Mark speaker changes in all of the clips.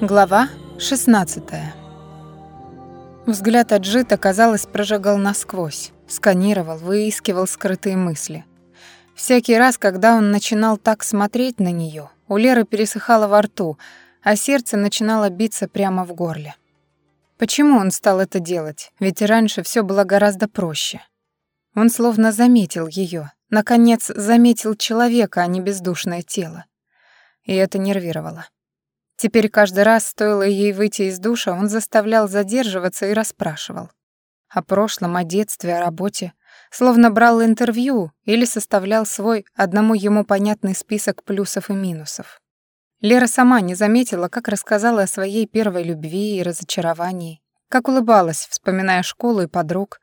Speaker 1: Глава 16. Взгляд Аджита, казалось, прожигал насквозь, сканировал, выискивал скрытые мысли. Всякий раз, когда он начинал так смотреть на нее, у Леры пересыхало во рту, а сердце начинало биться прямо в горле. Почему он стал это делать? Ведь раньше все было гораздо проще. Он словно заметил ее, наконец заметил человека, а не бездушное тело. И это нервировало. Теперь каждый раз стоило ей выйти из душа, он заставлял задерживаться и расспрашивал. О прошлом, о детстве, о работе. Словно брал интервью или составлял свой, одному ему понятный список плюсов и минусов. Лера сама не заметила, как рассказала о своей первой любви и разочаровании, как улыбалась, вспоминая школу и подруг.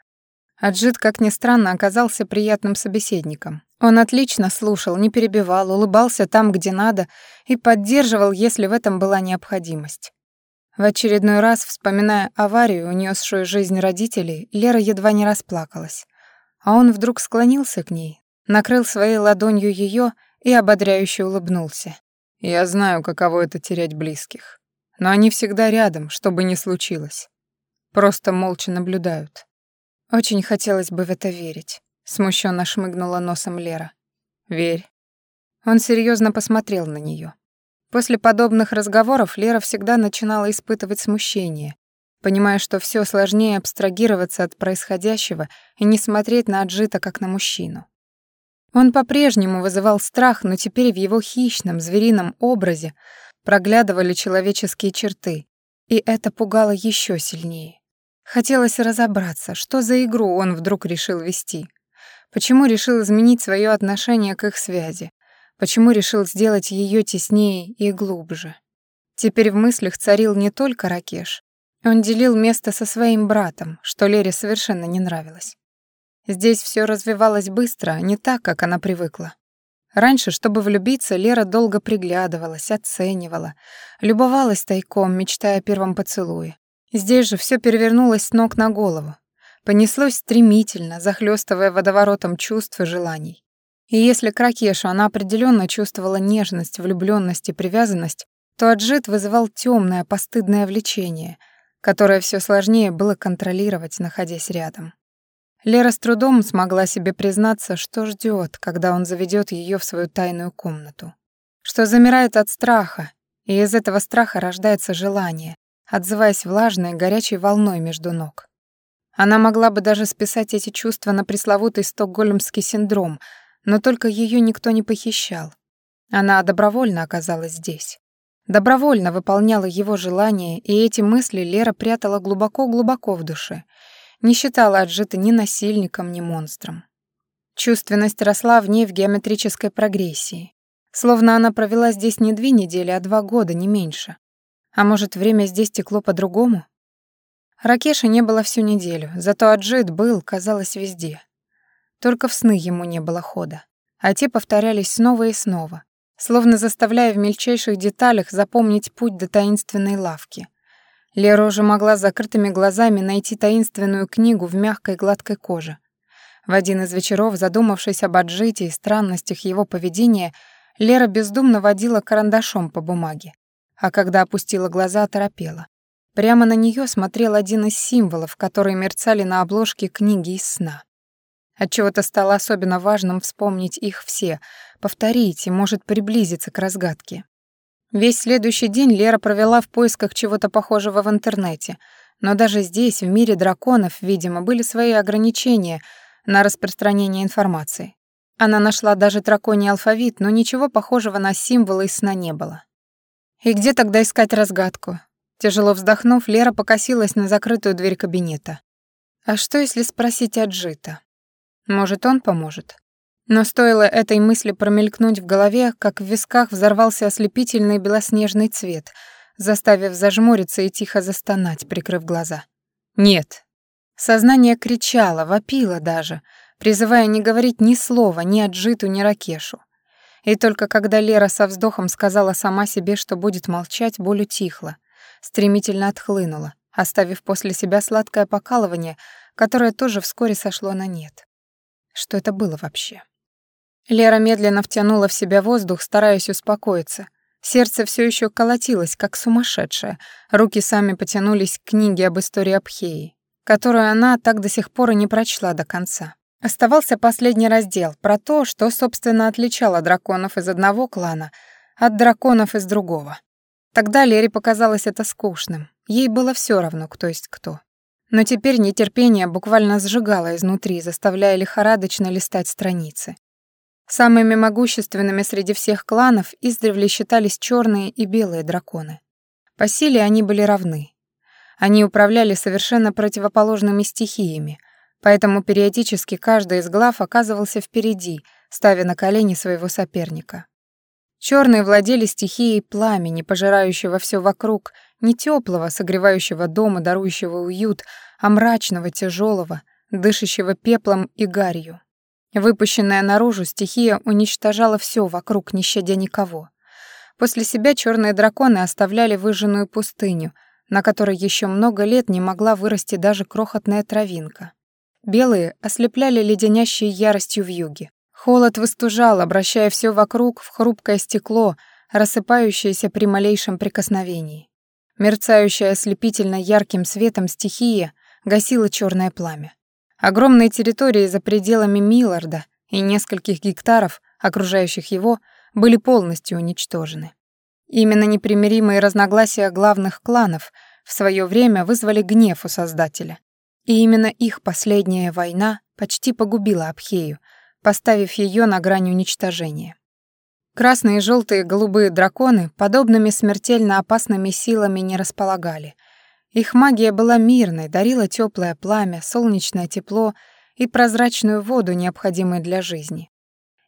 Speaker 1: Аджит, как ни странно, оказался приятным собеседником. Он отлично слушал, не перебивал, улыбался там, где надо, и поддерживал, если в этом была необходимость. В очередной раз, вспоминая аварию, унесшую жизнь родителей, Лера едва не расплакалась. А он вдруг склонился к ней, накрыл своей ладонью ее и ободряюще улыбнулся. «Я знаю, каково это терять близких. Но они всегда рядом, что бы ни случилось. Просто молча наблюдают. Очень хотелось бы в это верить. Смущенно шмыгнула носом Лера. Верь. Он серьезно посмотрел на нее. После подобных разговоров Лера всегда начинала испытывать смущение, понимая, что все сложнее абстрагироваться от происходящего и не смотреть на Аджита как на мужчину. Он по-прежнему вызывал страх, но теперь в его хищном, зверином образе проглядывали человеческие черты, и это пугало еще сильнее. Хотелось разобраться, что за игру он вдруг решил вести. Почему решил изменить свое отношение к их связи? Почему решил сделать ее теснее и глубже? Теперь в мыслях царил не только Ракеш. Он делил место со своим братом, что Лере совершенно не нравилось. Здесь все развивалось быстро, не так, как она привыкла. Раньше, чтобы влюбиться, Лера долго приглядывалась, оценивала, любовалась тайком, мечтая о первом поцелуе. Здесь же все перевернулось с ног на голову. Понеслось стремительно, захлестывая водоворотом чувств и желаний. И если к Ракешу она определенно чувствовала нежность, влюбленность и привязанность, то Аджит вызывал темное, постыдное влечение, которое все сложнее было контролировать, находясь рядом. Лера с трудом смогла себе признаться, что ждет, когда он заведет ее в свою тайную комнату. Что замирает от страха, и из этого страха рождается желание, отзываясь влажной, горячей волной между ног. Она могла бы даже списать эти чувства на пресловутый стокгольмский синдром, но только ее никто не похищал. Она добровольно оказалась здесь. Добровольно выполняла его желания, и эти мысли Лера прятала глубоко-глубоко в душе. Не считала отжита ни насильником, ни монстром. Чувственность росла в ней в геометрической прогрессии. Словно она провела здесь не две недели, а два года, не меньше. А может, время здесь текло по-другому? Ракеша не было всю неделю, зато Аджит был, казалось, везде. Только в сны ему не было хода. А те повторялись снова и снова, словно заставляя в мельчайших деталях запомнить путь до таинственной лавки. Лера уже могла с закрытыми глазами найти таинственную книгу в мягкой гладкой коже. В один из вечеров, задумавшись об Аджите и странностях его поведения, Лера бездумно водила карандашом по бумаге, а когда опустила глаза, торопела. Прямо на нее смотрел один из символов, которые мерцали на обложке книги из сна. Отчего-то стало особенно важным вспомнить их все, повторить и, может, приблизиться к разгадке. Весь следующий день Лера провела в поисках чего-то похожего в интернете, но даже здесь, в мире драконов, видимо, были свои ограничения на распространение информации. Она нашла даже драконий алфавит, но ничего похожего на символы из сна не было. И где тогда искать разгадку? Тяжело вздохнув, Лера покосилась на закрытую дверь кабинета. А что, если спросить от Жита? Может, он поможет? Но стоило этой мысли промелькнуть в голове, как в висках взорвался ослепительный белоснежный цвет, заставив зажмуриться и тихо застонать, прикрыв глаза. «Нет!» Сознание кричало, вопило даже, призывая не говорить ни слова ни Аджиту, ни Ракешу. И только когда Лера со вздохом сказала сама себе, что будет молчать, боль утихла, стремительно отхлынула, оставив после себя сладкое покалывание, которое тоже вскоре сошло на нет. Что это было вообще? Лера медленно втянула в себя воздух, стараясь успокоиться. Сердце все еще колотилось, как сумасшедшее. Руки сами потянулись к книге об истории Абхеи, которую она так до сих пор и не прочла до конца. Оставался последний раздел про то, что, собственно, отличало драконов из одного клана от драконов из другого. Тогда Лере показалось это скучным. Ей было все равно, кто есть кто. Но теперь нетерпение буквально сжигало изнутри, заставляя лихорадочно листать страницы. Самыми могущественными среди всех кланов издревле считались черные и белые драконы. По силе они были равны. Они управляли совершенно противоположными стихиями, поэтому периодически каждый из глав оказывался впереди, ставя на колени своего соперника. Черные владели стихией пламени, пожирающего все вокруг, не теплого, согревающего дома, дарующего уют, а мрачного, тяжелого, дышащего пеплом и гарью. Выпущенная наружу, стихия уничтожала все вокруг, не щадя никого. После себя черные драконы оставляли выжженную пустыню, на которой еще много лет не могла вырасти даже крохотная травинка. Белые ослепляли леденящей яростью в юге. Холод выстужал, обращая все вокруг в хрупкое стекло, рассыпающееся при малейшем прикосновении. Мерцающая ослепительно ярким светом стихия гасила черное пламя. Огромные территории за пределами Милларда и нескольких гектаров, окружающих его, были полностью уничтожены. Именно непримиримые разногласия главных кланов в свое время вызвали гнев у Создателя. И именно их последняя война почти погубила Абхею, поставив ее на грань уничтожения. Красные и желтые голубые драконы подобными смертельно опасными силами не располагали. Их магия была мирной, дарила теплое пламя, солнечное тепло и прозрачную воду, необходимую для жизни.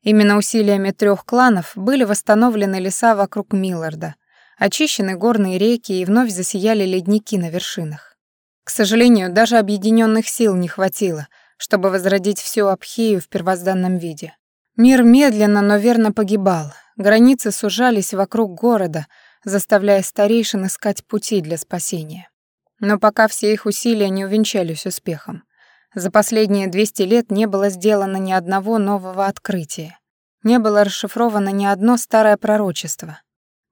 Speaker 1: Именно усилиями трех кланов были восстановлены леса вокруг Милларда, очищены горные реки и вновь засияли ледники на вершинах. К сожалению, даже объединенных сил не хватило — чтобы возродить всю Абхею в первозданном виде. Мир медленно, но верно погибал. Границы сужались вокруг города, заставляя старейшин искать пути для спасения. Но пока все их усилия не увенчались успехом. За последние 200 лет не было сделано ни одного нового открытия. Не было расшифровано ни одно старое пророчество.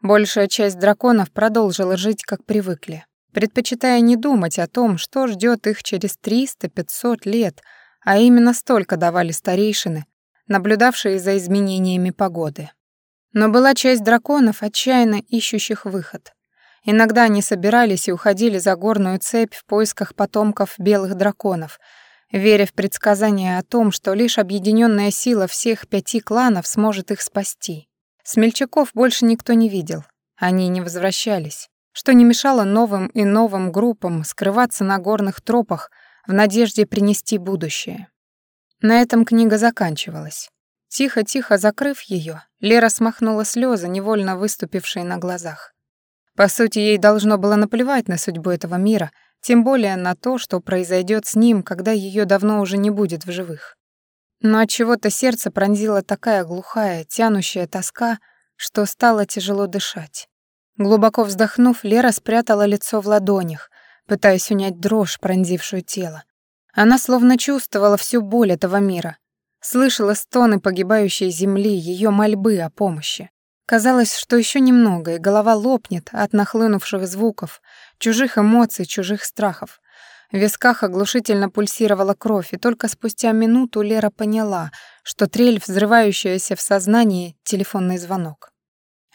Speaker 1: Большая часть драконов продолжила жить, как привыкли, предпочитая не думать о том, что ждет их через 300-500 лет — а именно столько давали старейшины, наблюдавшие за изменениями погоды. Но была часть драконов, отчаянно ищущих выход. Иногда они собирались и уходили за горную цепь в поисках потомков белых драконов, веря в предсказание о том, что лишь объединенная сила всех пяти кланов сможет их спасти. Смельчаков больше никто не видел, они не возвращались, что не мешало новым и новым группам скрываться на горных тропах, в надежде принести будущее. На этом книга заканчивалась. Тихо-тихо закрыв ее, Лера смахнула слезы, невольно выступившие на глазах. По сути, ей должно было наплевать на судьбу этого мира, тем более на то, что произойдет с ним, когда ее давно уже не будет в живых. Но от чего-то сердце пронзила такая глухая, тянущая тоска, что стало тяжело дышать. Глубоко вздохнув, Лера спрятала лицо в ладонях, пытаясь унять дрожь, пронзившую тело. Она словно чувствовала всю боль этого мира, слышала стоны погибающей земли, ее мольбы о помощи. Казалось, что еще немного, и голова лопнет от нахлынувших звуков, чужих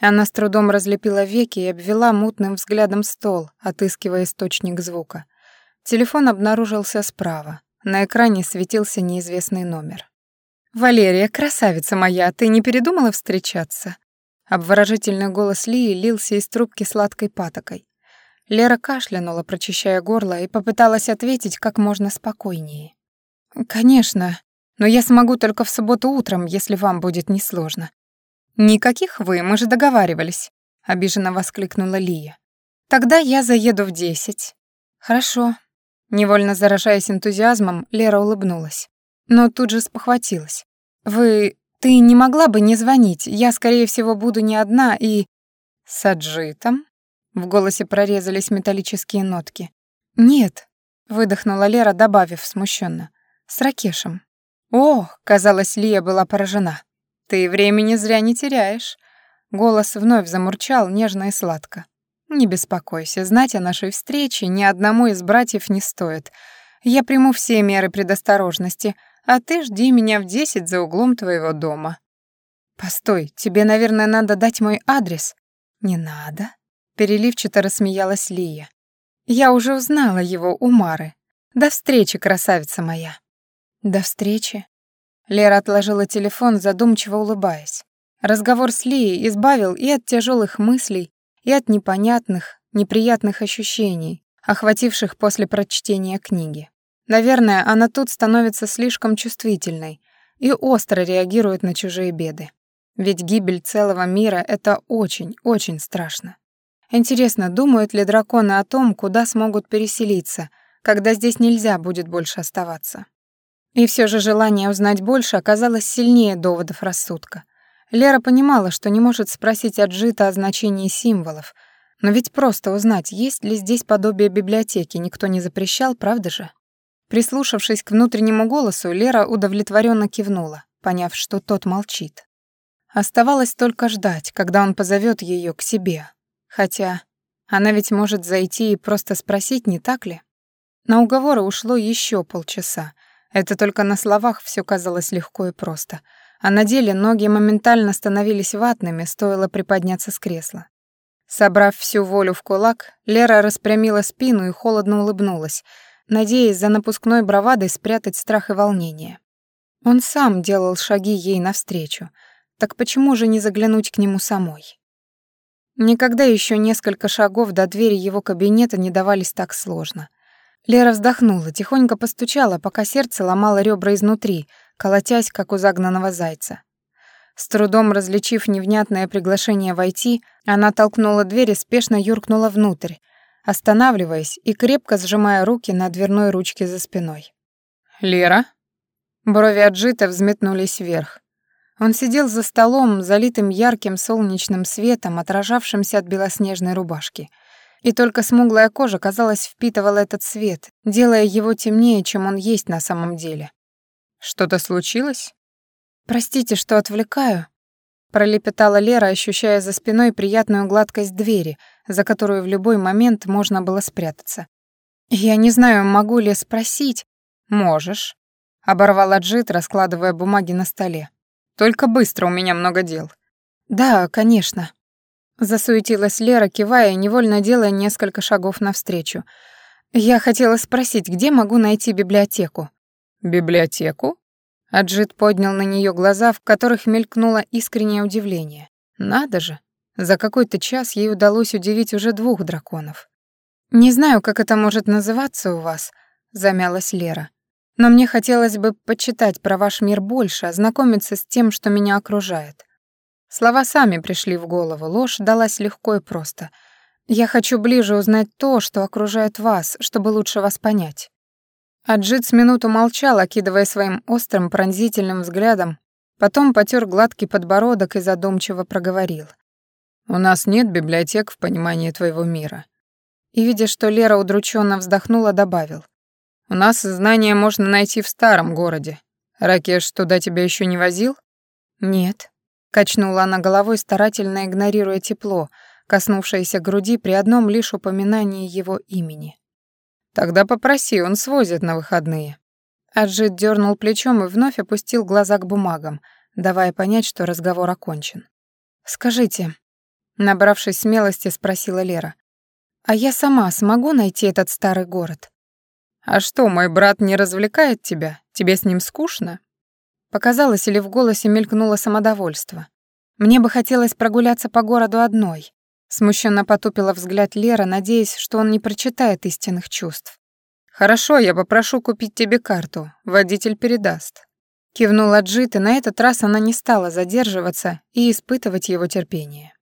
Speaker 1: эмоций, чужих страхов. В висках оглушительно пульсировала кровь, и только спустя минуту Лера поняла, что трель, взрывающаяся в сознании, — телефонный звонок. Она с трудом разлепила веки и обвела мутным взглядом стол, отыскивая источник звука. Телефон обнаружился справа. На экране светился неизвестный номер. «Валерия, красавица моя, ты не передумала встречаться?» Обворожительный голос Лии лился из трубки сладкой патокой. Лера кашлянула, прочищая горло, и попыталась ответить как можно спокойнее. «Конечно, но я смогу только в субботу утром, если вам будет несложно». «Никаких вы, мы же договаривались», — обиженно воскликнула Лия. «Тогда я заеду в десять». «Хорошо». Невольно заражаясь энтузиазмом, Лера улыбнулась. Но тут же спохватилась. «Вы... ты не могла бы не звонить? Я, скорее всего, буду не одна и...» «С аджитом?» В голосе прорезались металлические нотки. «Нет», — выдохнула Лера, добавив смущенно. «С Ракешем». «О!» — казалось, Лия была поражена. «Ты времени зря не теряешь. Голос вновь замурчал нежно и сладко. «Не беспокойся, знать о нашей встрече ни одному из братьев не стоит. Я приму все меры предосторожности, а ты жди меня в десять за углом твоего дома». «Постой, тебе, наверное, надо дать мой адрес?» «Не надо», — переливчато рассмеялась Лия. «Я уже узнала его у Мары. До Лера отложила телефон, задумчиво улыбаясь. Разговор с Лией избавил и от тяжелых мыслей, и от непонятных, неприятных ощущений, охвативших после прочтения книги. Наверное, она тут становится слишком чувствительной и остро реагирует на чужие беды. Ведь гибель целого мира — это очень, очень страшно. Интересно, думают ли драконы о том, куда смогут переселиться, когда здесь нельзя будет больше оставаться? И все же желание узнать больше оказалось сильнее доводов рассудка. Лера понимала, что не может спросить от Джита о значении символов, но ведь просто узнать, есть ли здесь подобие библиотеки, никто не запрещал, правда же? Прислушавшись к внутреннему голосу, Лера удовлетворенно кивнула, поняв, что тот молчит. Оставалось только ждать, когда он позовет ее к себе. Хотя она ведь может зайти и просто спросить, не так ли? На уговоры ушло еще полчаса — Это только на словах все казалось легко и просто — а на деле ноги моментально становились ватными, стоило приподняться с кресла. Собрав всю волю в кулак, Лера распрямила спину и холодно улыбнулась, надеясь за напускной бравадой спрятать страх и волнение. Он сам делал шаги ей навстречу, так почему же не заглянуть к нему самой? Никогда еще несколько шагов до Лера вздохнула, тихонько постучала, пока сердце ломало ребра изнутри, колотясь, как у загнанного зайца. С трудом различив невнятное приглашение войти, она толкнула дверь и спешно юркнула внутрь, останавливаясь и крепко сжимая руки на дверной ручке за спиной. «Лера?» Брови Аджита взметнулись вверх. Он сидел за столом, залитым ярким солнечным светом, отражавшимся от белоснежной рубашки — И только смуглая кожа, казалось, впитывала этот свет, делая его темнее, чем он есть на самом деле. Что-то случилось? Простите, что отвлекаю, пролепетала Лера, ощущая за спиной приятную гладкость двери, за которую в любой момент можно было спрятаться. Я не знаю, могу ли спросить. Можешь, оборвала Джит, раскладывая бумаги на столе. Только быстро, у меня много дел. Да, конечно. Засуетилась Лера, кивая, невольно делая несколько шагов навстречу. Я хотела спросить, где могу найти библиотеку. Библиотеку? Аджит поднял на нее глаза, в которых мелькнуло искреннее удивление. Надо же, за какой-то час ей удалось удивить уже двух драконов. Не знаю, как это может называться у вас, замялась Лера. Но мне хотелось бы почитать про ваш мир больше, ознакомиться с тем, что меня окружает. Слова сами пришли в голову, ложь далась легко и просто. Я хочу ближе узнать то, что окружает вас, чтобы лучше вас понять. Аджит с минуту молчал, окидывая своим острым пронзительным взглядом, потом потер гладкий подбородок и задумчиво проговорил. «У нас нет библиотек в понимании твоего мира». И, видя, что Лера удрученно вздохнула, добавил. «У нас знания можно найти в старом городе. Ракеш туда тебя еще не возил?» «Нет», Качнула она головой, старательно игнорируя тепло, коснувшееся груди при одном лишь упоминании его имени. «Тогда попроси, он свозит на выходные». Аджит дернул плечом и вновь опустил глаза к бумагам, давая понять, что разговор окончен. «Скажите», — набравшись смелости, спросила Лера, «а я сама смогу найти этот старый город?» «А что, мой брат не развлекает тебя? Тебе с ним скучно?» Показалось, или в голосе мелькнуло самодовольство. Мне бы хотелось прогуляться по городу одной. Смущенно потупила взгляд Лера, надеясь, что он не прочитает истинных чувств. «Хорошо, я попрошу купить тебе карту. Водитель передаст». Кивнула Джит, и на этот раз она не стала задерживаться и испытывать его терпение.